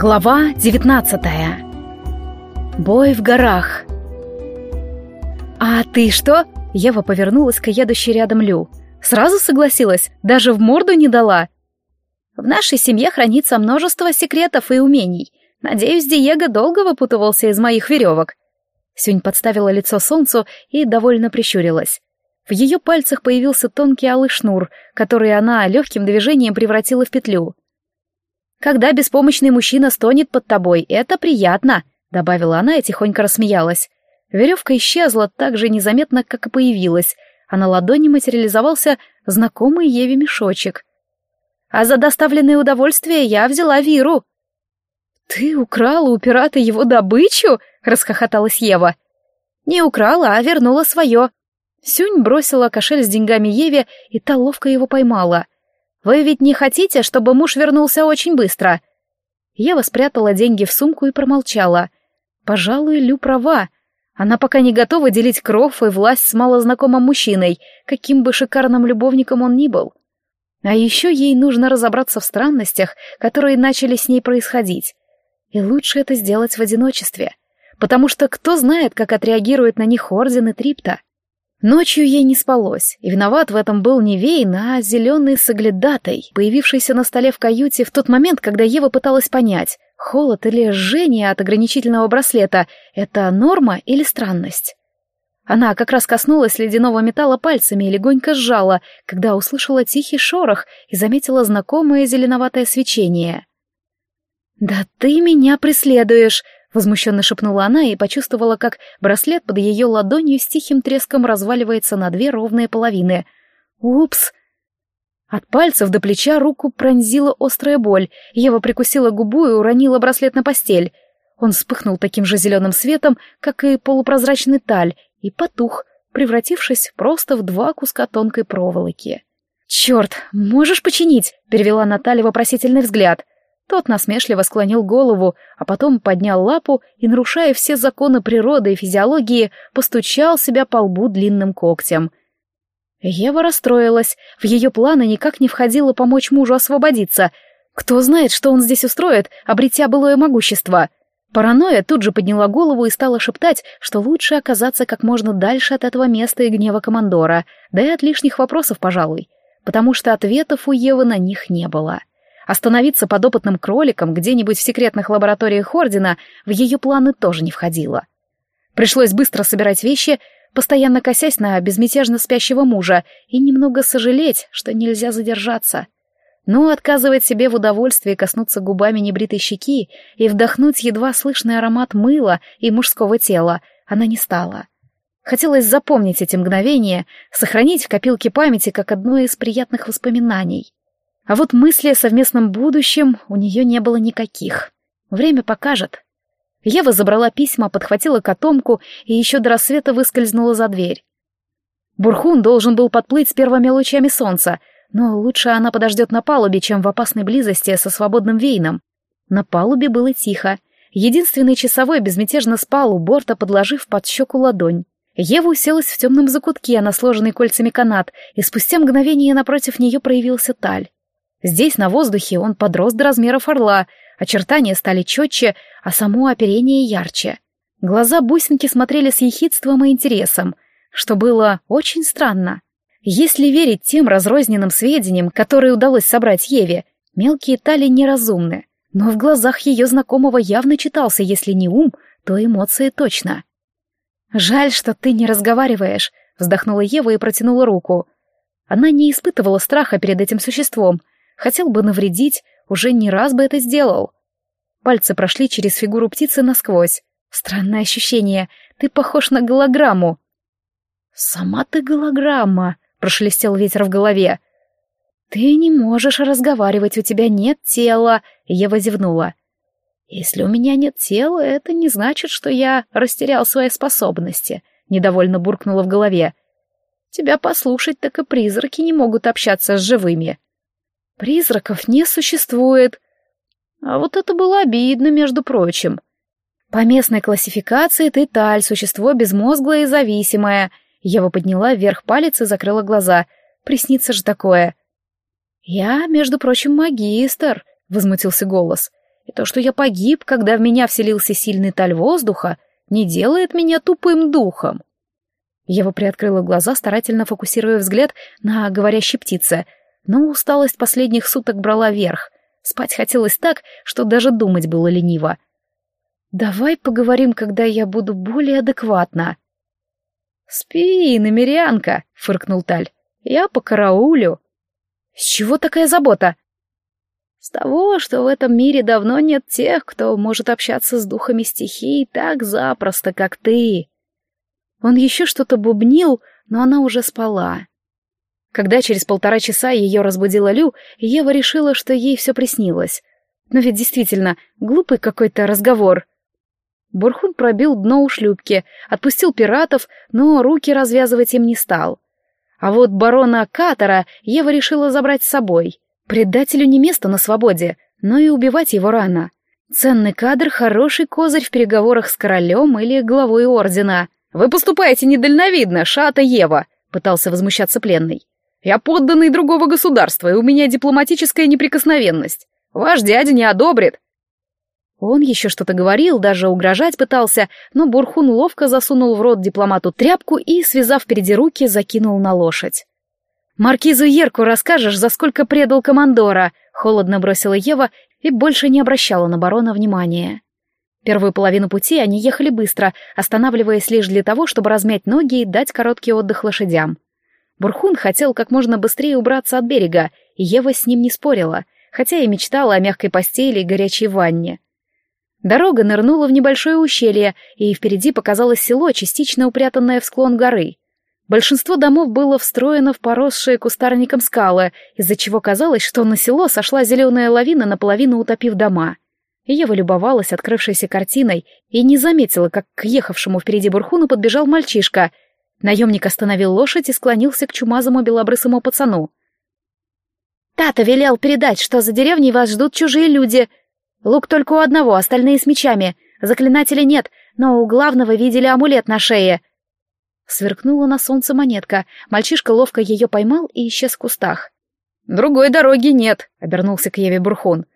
Глава 19 Бой в горах. «А ты что?» — Ева повернулась к едущей рядом Лю. «Сразу согласилась? Даже в морду не дала?» «В нашей семье хранится множество секретов и умений. Надеюсь, Диего долго выпутывался из моих веревок». Сюнь подставила лицо солнцу и довольно прищурилась. В ее пальцах появился тонкий алый шнур, который она легким движением превратила в петлю. Когда беспомощный мужчина стонет под тобой, это приятно», — добавила она и тихонько рассмеялась. Веревка исчезла так же незаметно, как и появилась, а на ладони материализовался знакомый Еве мешочек. «А за доставленное удовольствие я взяла Виру». «Ты украла у пирата его добычу?» — расхохоталась Ева. «Не украла, а вернула свое». Сюнь бросила кошель с деньгами Еве, и та ловко его поймала. Вы ведь не хотите, чтобы муж вернулся очень быстро?» Ева спрятала деньги в сумку и промолчала. «Пожалуй, Лю права. Она пока не готова делить кров и власть с малознакомым мужчиной, каким бы шикарным любовником он ни был. А еще ей нужно разобраться в странностях, которые начали с ней происходить. И лучше это сделать в одиночестве, потому что кто знает, как отреагирует на них Орден и Трипта. Ночью ей не спалось, и виноват в этом был не Вейн, а зеленый соглядатой, появившийся на столе в каюте в тот момент, когда Ева пыталась понять, холод или жжение от ограничительного браслета — это норма или странность. Она как раз коснулась ледяного металла пальцами и легонько сжала, когда услышала тихий шорох и заметила знакомое зеленоватое свечение. «Да ты меня преследуешь!» Возмущенно шепнула она и почувствовала, как браслет под ее ладонью с тихим треском разваливается на две ровные половины. «Упс!» От пальцев до плеча руку пронзила острая боль. Ева прикусила губу и уронила браслет на постель. Он вспыхнул таким же зеленым светом, как и полупрозрачный таль, и потух, превратившись просто в два куска тонкой проволоки. «Черт, можешь починить?» — перевела Наталья вопросительный взгляд. Тот насмешливо склонил голову, а потом поднял лапу и, нарушая все законы природы и физиологии, постучал себя по лбу длинным когтем. Ева расстроилась, в ее планы никак не входило помочь мужу освободиться. Кто знает, что он здесь устроит, обретя былое могущество. Паранойя тут же подняла голову и стала шептать, что лучше оказаться как можно дальше от этого места и гнева командора, да и от лишних вопросов, пожалуй, потому что ответов у Евы на них не было. — Остановиться подопытным кроликом где-нибудь в секретных лабораториях Ордена в ее планы тоже не входило. Пришлось быстро собирать вещи, постоянно косясь на безмятежно спящего мужа и немного сожалеть, что нельзя задержаться. Но отказывать себе в удовольствии коснуться губами небритой щеки и вдохнуть едва слышный аромат мыла и мужского тела она не стала. Хотелось запомнить эти мгновения, сохранить в копилке памяти как одно из приятных воспоминаний. А вот мысли о совместном будущем у нее не было никаких. Время покажет. Ева забрала письма, подхватила котомку и еще до рассвета выскользнула за дверь. Бурхун должен был подплыть с первыми лучами солнца, но лучше она подождет на палубе, чем в опасной близости со свободным вейном. На палубе было тихо. Единственный часовой безмятежно спал у борта, подложив под щеку ладонь. Ева уселась в темном закутке на сложенный кольцами канат, и спустя мгновение напротив нее проявился Таль. Здесь, на воздухе, он подрос до размеров орла, очертания стали четче, а само оперение ярче. Глаза бусинки смотрели с ехидством и интересом, что было очень странно. Если верить тем разрозненным сведениям, которые удалось собрать Еве, мелкие тали неразумны, но в глазах ее знакомого явно читался, если не ум, то эмоции точно. «Жаль, что ты не разговариваешь», — вздохнула Ева и протянула руку. Она не испытывала страха перед этим существом, Хотел бы навредить, уже не раз бы это сделал. Пальцы прошли через фигуру птицы насквозь. Странное ощущение. Ты похож на голограмму. «Сама ты голограмма», — прошелестел ветер в голове. «Ты не можешь разговаривать, у тебя нет тела», — Ева зевнула. «Если у меня нет тела, это не значит, что я растерял свои способности», — недовольно буркнула в голове. «Тебя послушать, так и призраки не могут общаться с живыми». Призраков не существует. А вот это было обидно, между прочим. По местной классификации ты таль, существо безмозглое и зависимое. Ева подняла вверх палец и закрыла глаза. Приснится же такое. Я, между прочим, магистр, возмутился голос. И то, что я погиб, когда в меня вселился сильный таль воздуха, не делает меня тупым духом. Ева приоткрыла глаза, старательно фокусируя взгляд на говорящей птице, но усталость последних суток брала верх. Спать хотелось так, что даже думать было лениво. «Давай поговорим, когда я буду более адекватна». «Спи, намерянка», — фыркнул Таль. «Я по караулю». «С чего такая забота?» «С того, что в этом мире давно нет тех, кто может общаться с духами стихий так запросто, как ты». Он еще что-то бубнил, но она уже спала. Когда через полтора часа ее разбудила Лю, Ева решила, что ей все приснилось. Но ведь действительно, глупый какой-то разговор. Бурхун пробил дно у шлюпки, отпустил пиратов, но руки развязывать им не стал. А вот барона Катара Ева решила забрать с собой. Предателю не место на свободе, но и убивать его рано. Ценный кадр — хороший козырь в переговорах с королем или главой ордена — «Вы поступаете недальновидно, Шата Ева», — пытался возмущаться пленный. «Я подданный другого государства, и у меня дипломатическая неприкосновенность. Ваш дядя не одобрит». Он еще что-то говорил, даже угрожать пытался, но Бурхун ловко засунул в рот дипломату тряпку и, связав впереди руки, закинул на лошадь. «Маркизу Ерку расскажешь, за сколько предал командора», — холодно бросила Ева и больше не обращала на барона внимания. Первую половину пути они ехали быстро, останавливаясь лишь для того, чтобы размять ноги и дать короткий отдых лошадям. Бурхун хотел как можно быстрее убраться от берега, и Ева с ним не спорила, хотя и мечтала о мягкой постели и горячей ванне. Дорога нырнула в небольшое ущелье, и впереди показалось село, частично упрятанное в склон горы. Большинство домов было встроено в поросшие кустарником скалы, из-за чего казалось, что на село сошла зеленая лавина, наполовину утопив дома — Ева любовалась открывшейся картиной и не заметила, как к ехавшему впереди Бурхуну подбежал мальчишка. Наемник остановил лошадь и склонился к чумазому белобрысому пацану. «Тата велел передать, что за деревней вас ждут чужие люди. Лук только у одного, остальные с мечами. Заклинателя нет, но у главного видели амулет на шее». Сверкнула на солнце монетка. Мальчишка ловко ее поймал и исчез в кустах. «Другой дороги нет», — обернулся к Еве Бурхун.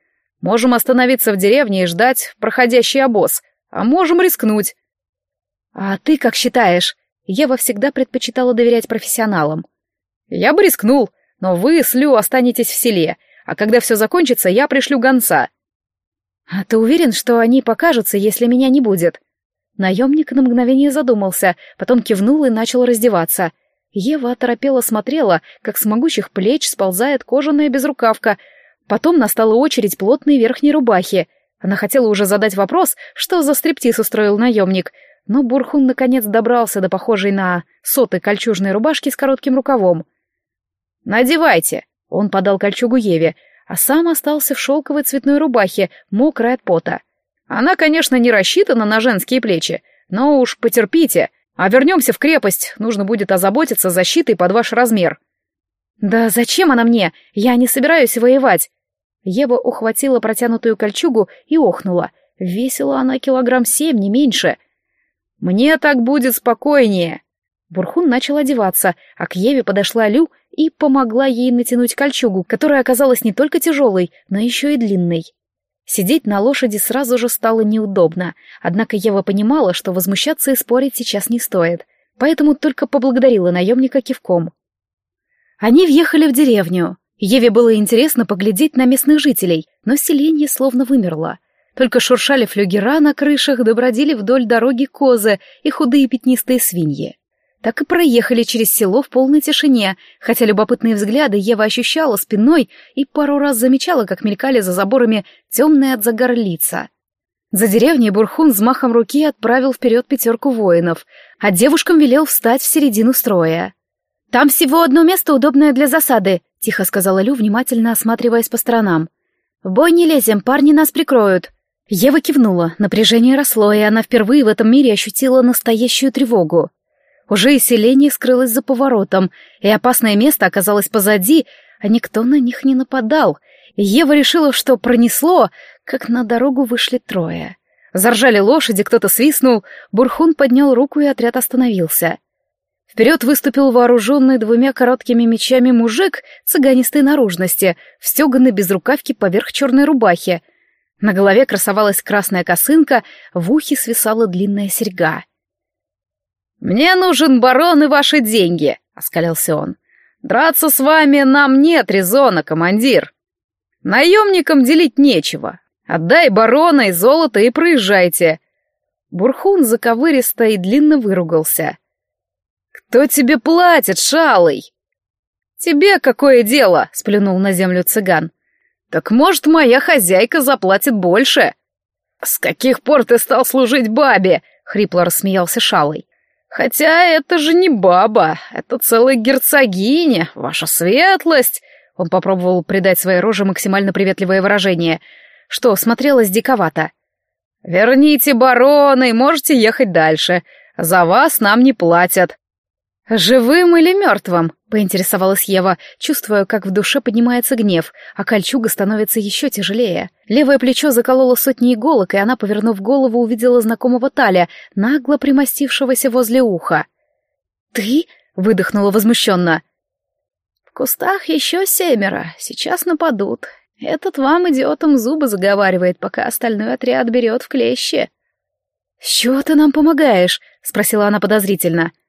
Можем остановиться в деревне и ждать проходящий обоз, а можем рискнуть. А ты как считаешь? Ева всегда предпочитала доверять профессионалам. Я бы рискнул, но вы с Лю останетесь в селе, а когда все закончится, я пришлю гонца. А ты уверен, что они покажутся, если меня не будет? Наемник на мгновение задумался, потом кивнул и начал раздеваться. Ева оторопела смотрела, как с могучих плеч сползает кожаная безрукавка, Потом настала очередь плотной верхней рубахи. Она хотела уже задать вопрос, что за стриптиз устроил наемник, но Бурхун наконец добрался до похожей на соты кольчужной рубашки с коротким рукавом. «Надевайте!» — он подал кольчугу Еве, а сам остался в шелковой цветной рубахе, мокрой от пота. «Она, конечно, не рассчитана на женские плечи, но уж потерпите, а вернемся в крепость, нужно будет озаботиться защитой под ваш размер». «Да зачем она мне? Я не собираюсь воевать!» Ева ухватила протянутую кольчугу и охнула. Весила она килограмм семь, не меньше. «Мне так будет спокойнее!» Бурхун начал одеваться, а к Еве подошла Лю и помогла ей натянуть кольчугу, которая оказалась не только тяжелой, но еще и длинной. Сидеть на лошади сразу же стало неудобно, однако Ева понимала, что возмущаться и спорить сейчас не стоит, поэтому только поблагодарила наемника кивком. Они въехали в деревню. Еве было интересно поглядеть на местных жителей, но селение словно вымерло. Только шуршали флюгера на крышах, добродили вдоль дороги козы и худые пятнистые свиньи. Так и проехали через село в полной тишине, хотя любопытные взгляды Ева ощущала спиной и пару раз замечала, как мелькали за заборами темные от загара лица. За деревней Бурхун взмахом руки отправил вперед пятерку воинов, а девушкам велел встать в середину строя. «Там всего одно место, удобное для засады», — тихо сказала Лю, внимательно осматриваясь по сторонам. «В бой не лезем, парни нас прикроют». Ева кивнула, напряжение росло, и она впервые в этом мире ощутила настоящую тревогу. Уже и селение скрылось за поворотом, и опасное место оказалось позади, а никто на них не нападал. Ева решила, что пронесло, как на дорогу вышли трое. Заржали лошади, кто-то свистнул, Бурхун поднял руку, и отряд остановился. Вперед выступил вооруженный двумя короткими мечами мужик цыганистой наружности, в стеганой безрукавке поверх черной рубахи. На голове красовалась красная косынка, в ухе свисала длинная серьга. «Мне нужен барон и ваши деньги», — оскалился он. «Драться с вами нам нет резона, командир. Наемникам делить нечего. Отдай барона и золото и проезжайте». Бурхун заковыристо и длинно выругался. «Кто тебе платит, шалый?» «Тебе какое дело?» — сплюнул на землю цыган. «Так, может, моя хозяйка заплатит больше?» «С каких пор ты стал служить бабе?» — хрипло рассмеялся Шалый. «Хотя это же не баба, это целая герцогиня, ваша светлость!» Он попробовал придать своей роже максимально приветливое выражение, что смотрелось диковато. «Верните барона и можете ехать дальше. За вас нам не платят». «Живым или мертвым?» — поинтересовалась Ева, чувствуя, как в душе поднимается гнев, а кольчуга становится еще тяжелее. Левое плечо закололо сотни иголок, и она, повернув голову, увидела знакомого Таля, нагло примостившегося возле уха. «Ты?» — выдохнула возмущенно. «В кустах еще семеро, сейчас нападут. Этот вам, идиотам, зубы заговаривает, пока остальной отряд берет в клещи». «С чего ты нам помогаешь?» — спросила она подозрительно. —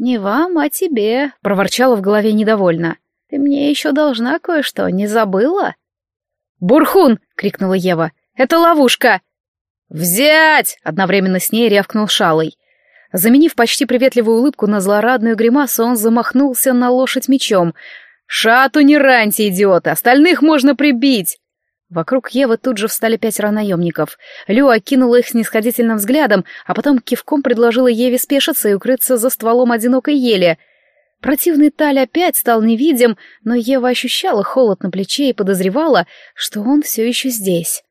«Не вам, а тебе», — проворчала в голове недовольно. «Ты мне еще должна кое-что, не забыла?» «Бурхун!» — крикнула Ева. «Это ловушка!» «Взять!» — одновременно с ней рявкнул Шалый. Заменив почти приветливую улыбку на злорадную гримасу, он замахнулся на лошадь мечом. «Шату не раньте, идиоты! Остальных можно прибить!» Вокруг Евы тут же встали пятеро наемников. Лю окинула их снисходительным взглядом, а потом кивком предложила Еве спешиться и укрыться за стволом одинокой ели. Противный Таль опять стал невидим, но Ева ощущала холод на плече и подозревала, что он все еще здесь.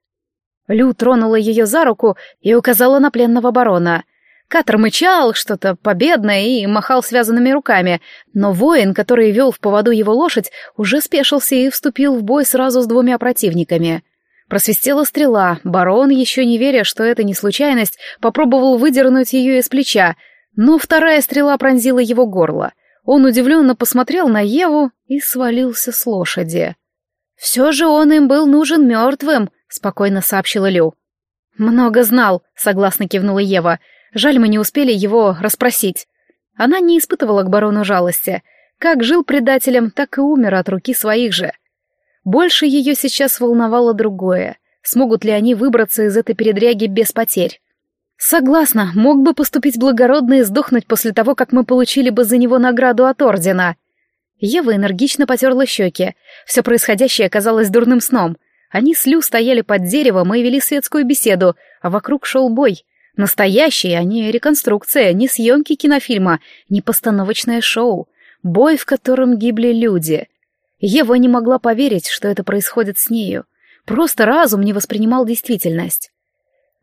Лю тронула ее за руку и указала на пленного барона. Катер мычал что-то победное и махал связанными руками, но воин, который вел в поводу его лошадь, уже спешился и вступил в бой сразу с двумя противниками. Просвистела стрела, барон, еще не веря, что это не случайность, попробовал выдернуть ее из плеча, но вторая стрела пронзила его горло. Он удивленно посмотрел на Еву и свалился с лошади. «Все же он им был нужен мертвым», — спокойно сообщила Лю. «Много знал», — согласно кивнула Ева, — Жаль, мы не успели его расспросить. Она не испытывала к барону жалости. Как жил предателем, так и умер от руки своих же. Больше ее сейчас волновало другое. Смогут ли они выбраться из этой передряги без потерь? Согласна, мог бы поступить благородно и сдохнуть после того, как мы получили бы за него награду от ордена. Ева энергично потерла щеки. Все происходящее казалось дурным сном. Они с Лю стояли под деревом и вели светскую беседу, а вокруг шел бой. Настоящая, а не реконструкция, не съемки кинофильма, не постановочное шоу. Бой, в котором гибли люди. Ева не могла поверить, что это происходит с нею. Просто разум не воспринимал действительность.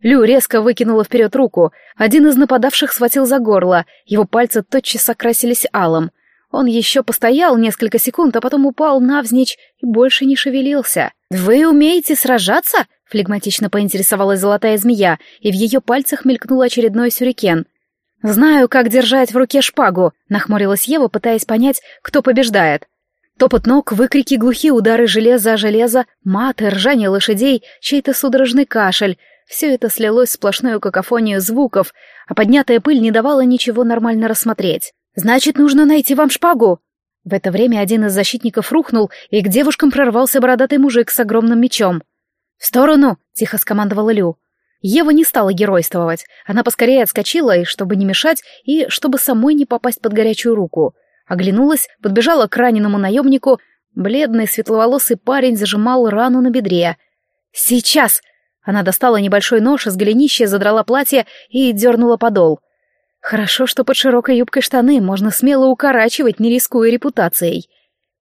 Лю резко выкинула вперед руку. Один из нападавших схватил за горло. Его пальцы тотчас окрасились алым. Он еще постоял несколько секунд, а потом упал навзничь и больше не шевелился. «Вы умеете сражаться?» — флегматично поинтересовалась золотая змея, и в ее пальцах мелькнул очередной сюрикен. «Знаю, как держать в руке шпагу», — нахмурилась Ева, пытаясь понять, кто побеждает. Топот ног, выкрики, глухие удары железа о железо, маты, ржание лошадей, чей-то судорожный кашель — все это слилось в сплошную какофонию звуков, а поднятая пыль не давала ничего нормально рассмотреть. «Значит, нужно найти вам шпагу!» В это время один из защитников рухнул, и к девушкам прорвался бородатый мужик с огромным мечом. «В сторону!» — тихо скомандовала Лю. Ева не стала геройствовать. Она поскорее отскочила, и чтобы не мешать, и чтобы самой не попасть под горячую руку. Оглянулась, подбежала к раненому наемнику. Бледный светловолосый парень зажимал рану на бедре. «Сейчас!» Она достала небольшой нож из голенища, задрала платье и дернула подол. Хорошо, что под широкой юбкой штаны можно смело укорачивать, не рискуя репутацией.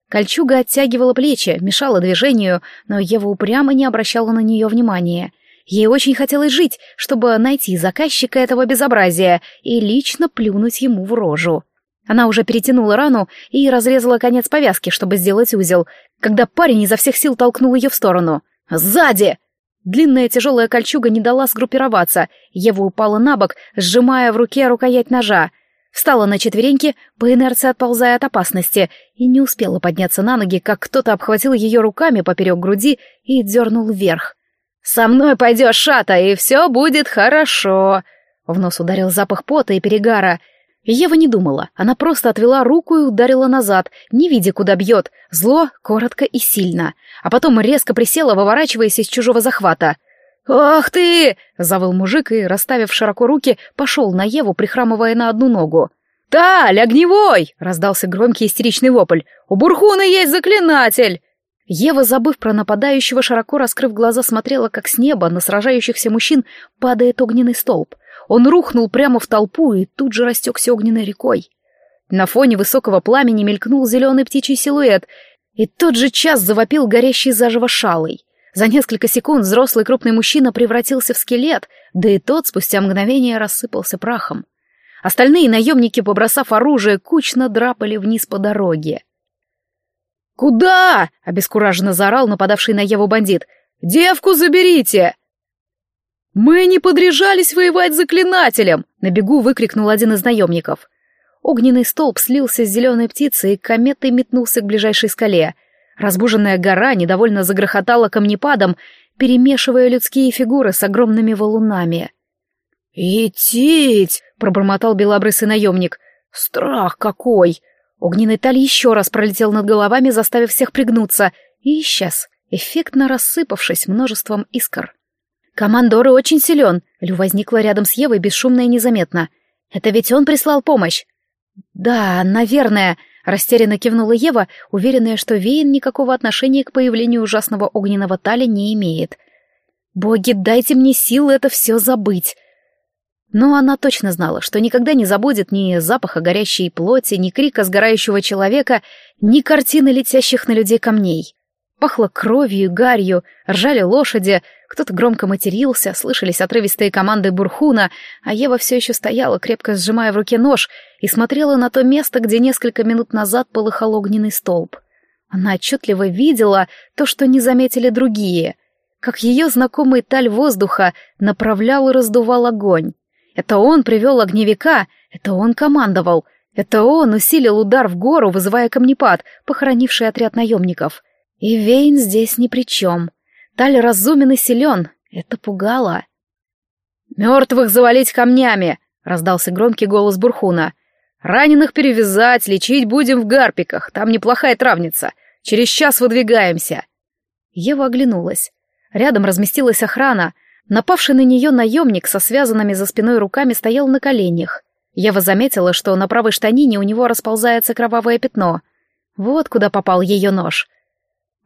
Кольчуга оттягивала плечи, мешала движению, но Ева упрямо не обращала на нее внимания. Ей очень хотелось жить, чтобы найти заказчика этого безобразия и лично плюнуть ему в рожу. Она уже перетянула рану и разрезала конец повязки, чтобы сделать узел, когда парень изо всех сил толкнул ее в сторону. «Сзади!» Длинная тяжелая кольчуга не дала сгруппироваться, Ева упала на бок, сжимая в руке рукоять ножа. Встала на четвереньки, по инерции отползая от опасности, и не успела подняться на ноги, как кто-то обхватил ее руками поперек груди и дернул вверх. «Со мной пойдешь, шата, и все будет хорошо!» В нос ударил запах пота и перегара. Ева не думала, она просто отвела руку и ударила назад, не видя, куда бьет, зло, коротко и сильно, а потом резко присела, выворачиваясь из чужого захвата. «Ах ты!» — завыл мужик и, расставив широко руки, пошел на Еву, прихрамывая на одну ногу. «Таль, огневой!» — раздался громкий истеричный вопль. «У Бурхуна есть заклинатель!» Ева, забыв про нападающего, широко раскрыв глаза, смотрела, как с неба на сражающихся мужчин падает огненный столб. Он рухнул прямо в толпу и тут же растекся огненной рекой. На фоне высокого пламени мелькнул зеленый птичий силуэт, и тот же час завопил горящий заживо шалой. За несколько секунд взрослый крупный мужчина превратился в скелет, да и тот спустя мгновение рассыпался прахом. Остальные наемники, побросав оружие, кучно драпали вниз по дороге. «Куда?» — обескураженно заорал нападавший на Еву бандит. «Девку заберите!» «Мы не подряжались воевать заклинателем!» — на бегу выкрикнул один из наемников. Огненный столб слился с зеленой птицей и кометой метнулся к ближайшей скале — Разбуженная гора недовольно загрохотала камнепадом, перемешивая людские фигуры с огромными валунами. «Идтить!» — пробормотал белобрысый наемник. «Страх какой!» Огненный таль еще раз пролетел над головами, заставив всех пригнуться, и исчез, эффектно рассыпавшись множеством искр. «Командор очень силен!» — Лю возникла рядом с Евой бесшумно и незаметно. «Это ведь он прислал помощь?» «Да, наверное», Растерянно кивнула Ева, уверенная, что Вейн никакого отношения к появлению ужасного огненного таля не имеет. «Боги, дайте мне силы это все забыть!» Но она точно знала, что никогда не забудет ни запаха горящей плоти, ни крика сгорающего человека, ни картины летящих на людей камней. Пахло кровью, гарью, ржали лошади, кто-то громко матерился, слышались отрывистые команды Бурхуна, а Ева все еще стояла, крепко сжимая в руке нож, и смотрела на то место, где несколько минут назад полыхал огненный столб. Она отчетливо видела то, что не заметили другие, как ее знакомый таль воздуха направлял и раздувал огонь. Это он привел огневика, это он командовал, это он усилил удар в гору, вызывая камнепад, похоронивший отряд наемников. И Вейн здесь ни при чем. Таль разумен и силен. Это пугало. «Мертвых завалить камнями!» — раздался громкий голос Бурхуна. «Раненых перевязать, лечить будем в гарпиках. Там неплохая травница. Через час выдвигаемся». Ева оглянулась. Рядом разместилась охрана. Напавший на нее наемник со связанными за спиной руками стоял на коленях. Ева заметила, что на правой штанине у него расползается кровавое пятно. Вот куда попал ее нож.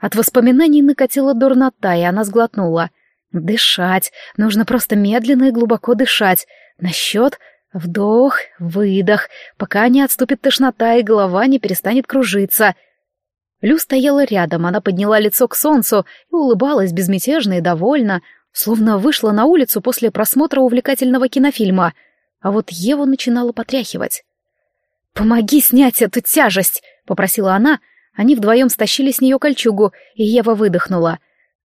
От воспоминаний накатила дурнота, и она сглотнула. Дышать. Нужно просто медленно и глубоко дышать. На счет вдох, выдох, пока не отступит тошнота и голова не перестанет кружиться. Лю стояла рядом, она подняла лицо к солнцу и улыбалась безмятежно и довольно, словно вышла на улицу после просмотра увлекательного кинофильма. А вот Еву начинала потряхивать. «Помоги снять эту тяжесть!» — попросила она, они вдвоем стащили с нее кольчугу, и Ева выдохнула.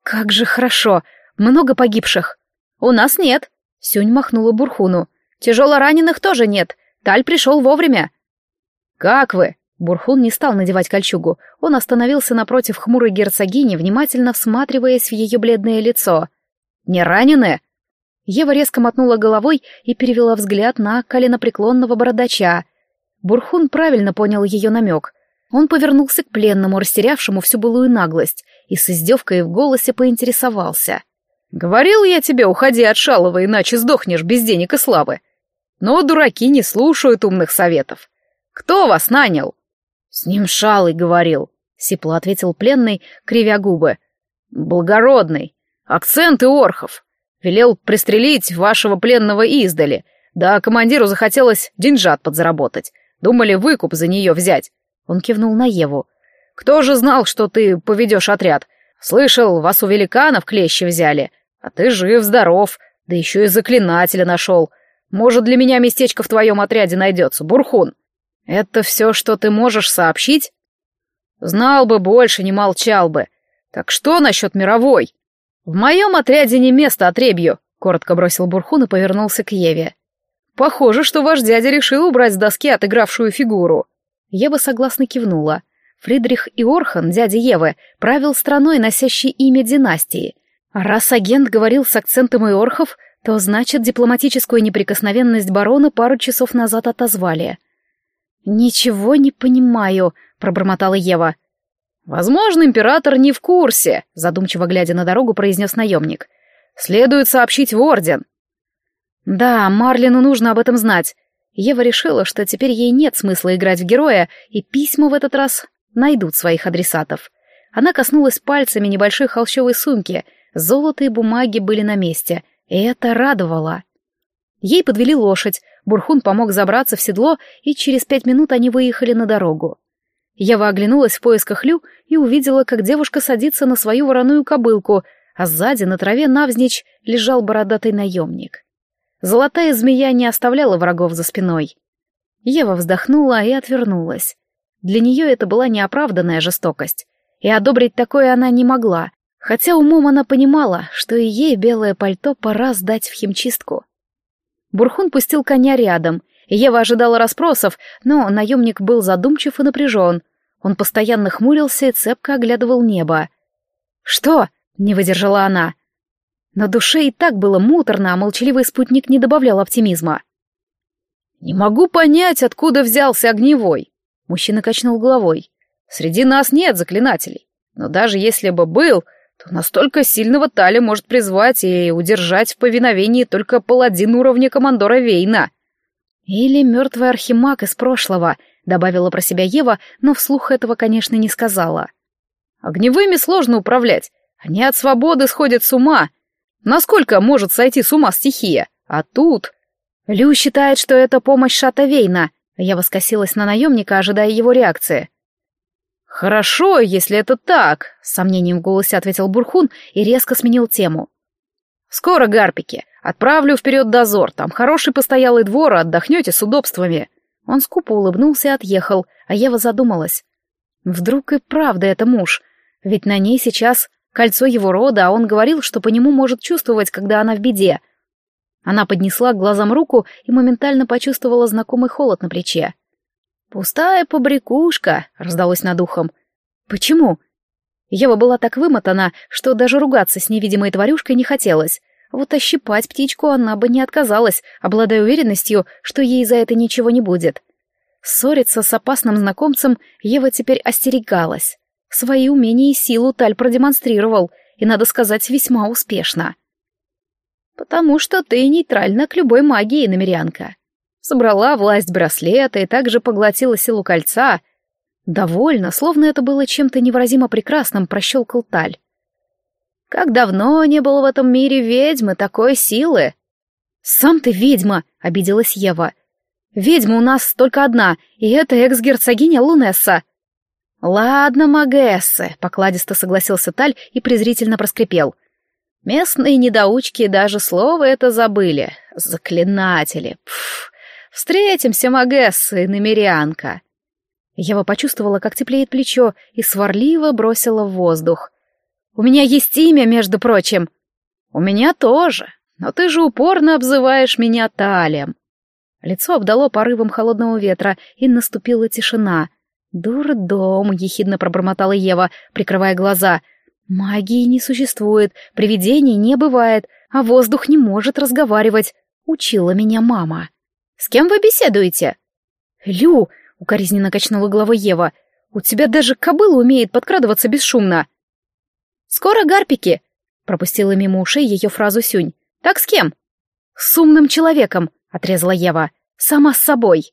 «Как же хорошо! Много погибших!» «У нас нет!» — Сюнь махнула Бурхуну. «Тяжело раненых тоже нет. Таль пришел вовремя». «Как вы?» Бурхун не стал надевать кольчугу. Он остановился напротив хмурой герцогини, внимательно всматриваясь в ее бледное лицо. «Не ранены?» Ева резко мотнула головой и перевела взгляд на коленопреклонного бородача. Бурхун правильно понял ее намек. Он повернулся к пленному, растерявшему всю былую наглость, и с издевкой в голосе поинтересовался. «Говорил я тебе, уходи от Шалова, иначе сдохнешь без денег и славы. Но дураки не слушают умных советов. Кто вас нанял?» «С ним Шалый говорил», — сипло ответил пленный, кривя губы. «Благородный. Акценты Орхов. Велел пристрелить вашего пленного издали. Да командиру захотелось деньжат подзаработать. Думали выкуп за нее взять. Он кивнул на Еву. «Кто же знал, что ты поведешь отряд? Слышал, вас у великанов клещи взяли. А ты жив-здоров, да еще и заклинателя нашел. Может, для меня местечко в твоем отряде найдется, Бурхун? Это все, что ты можешь сообщить?» «Знал бы больше, не молчал бы. Так что насчет мировой?» «В моем отряде не место отребью», — коротко бросил Бурхун и повернулся к Еве. «Похоже, что ваш дядя решил убрать с доски отыгравшую фигуру». Ева согласно кивнула. Фридрих Иорхан, дядя Евы, правил страной, носящей имя династии. А раз агент говорил с акцентом иорхов, то значит дипломатическую неприкосновенность барона пару часов назад отозвали. «Ничего не понимаю», — пробормотала Ева. «Возможно, император не в курсе», — задумчиво глядя на дорогу, произнес наемник. «Следует сообщить в орден». «Да, Марлину нужно об этом знать». Ева решила, что теперь ей нет смысла играть в героя, и письма в этот раз найдут своих адресатов. Она коснулась пальцами небольшой холщовой сумки — Золото и бумаги были на месте, и это радовало. Ей подвели лошадь, Бурхун помог забраться в седло, и через пять минут они выехали на дорогу. Ева оглянулась в поисках Лю и увидела, как девушка садится на свою вороную кобылку, а сзади на траве навзничь лежал бородатый наемник. Золотая змея не оставляла врагов за спиной. Ева вздохнула и отвернулась. Для нее это была неоправданная жестокость, и одобрить такое она не могла, Хотя умом она понимала, что и ей белое пальто пора сдать в химчистку. Бурхун пустил коня рядом, Ева ожидала расспросов, но наемник был задумчив и напряжен. Он постоянно хмурился и цепко оглядывал небо. «Что?» — не выдержала она. На душе и так было муторно, а молчаливый спутник не добавлял оптимизма. «Не могу понять, откуда взялся огневой», — мужчина качнул головой. «Среди нас нет заклинателей, но даже если бы был, то настолько сильного Таля может призвать и удержать в повиновении только паладин уровня командора Вейна. Или мертвый архимаг из прошлого, добавила про себя Ева, но вслух этого, конечно, не сказала. Огневыми сложно управлять, они от свободы сходят с ума. Насколько может сойти с ума стихия? А тут... Лю считает, что это помощь Шата Вейна. Я воскосилась на наемника, ожидая его реакции. «Хорошо, если это так», — с сомнением в голосе ответил Бурхун и резко сменил тему. «Скоро, гарпики. Отправлю вперед дозор. Там хороший постоялый двор, отдохнете с удобствами». Он скупо улыбнулся и отъехал, а Ева задумалась. Вдруг и правда это муж? Ведь на ней сейчас кольцо его рода, а он говорил, что по нему может чувствовать, когда она в беде. Она поднесла к глазам руку и моментально почувствовала знакомый холод на плече. «Пустая побрякушка», — раздалось над ухом. «Почему?» Ева была так вымотана, что даже ругаться с невидимой тварюшкой не хотелось. Вот ощипать птичку она бы не отказалась, обладая уверенностью, что ей за это ничего не будет. Ссориться с опасным знакомцем Ева теперь остерегалась. Свои умения и силу Таль продемонстрировал, и, надо сказать, весьма успешно. «Потому что ты нейтральна к любой магии, намерянка собрала власть браслета и также поглотила силу кольца. Довольно, словно это было чем-то невыразимо прекрасным, прощелкал Таль. Как давно не было в этом мире ведьмы такой силы? «Сам ты ведьма!» — обиделась Ева. «Ведьма у нас только одна, и это экс-герцогиня Лунесса». «Ладно, Магессы», — покладисто согласился Таль и презрительно проскрипел. «Местные недоучки даже слово это забыли. Заклинатели. Пф, «Встретимся, Магесса и намерянка!» Ева почувствовала, как теплеет плечо, и сварливо бросила в воздух. «У меня есть имя, между прочим!» «У меня тоже, но ты же упорно обзываешь меня Талием!» Лицо обдало порывом холодного ветра, и наступила тишина. «Дурдом!» — ехидно пробормотала Ева, прикрывая глаза. «Магии не существует, привидений не бывает, а воздух не может разговаривать», — учила меня мама. С кем вы беседуете?» «Лю!» — укоризненно качнула головой Ева. «У тебя даже кобыла умеет подкрадываться бесшумно». «Скоро гарпики!» — пропустила мимо ушей ее фразу Сюнь. «Так с кем?» «С умным человеком!» — отрезала Ева. «Сама с собой!»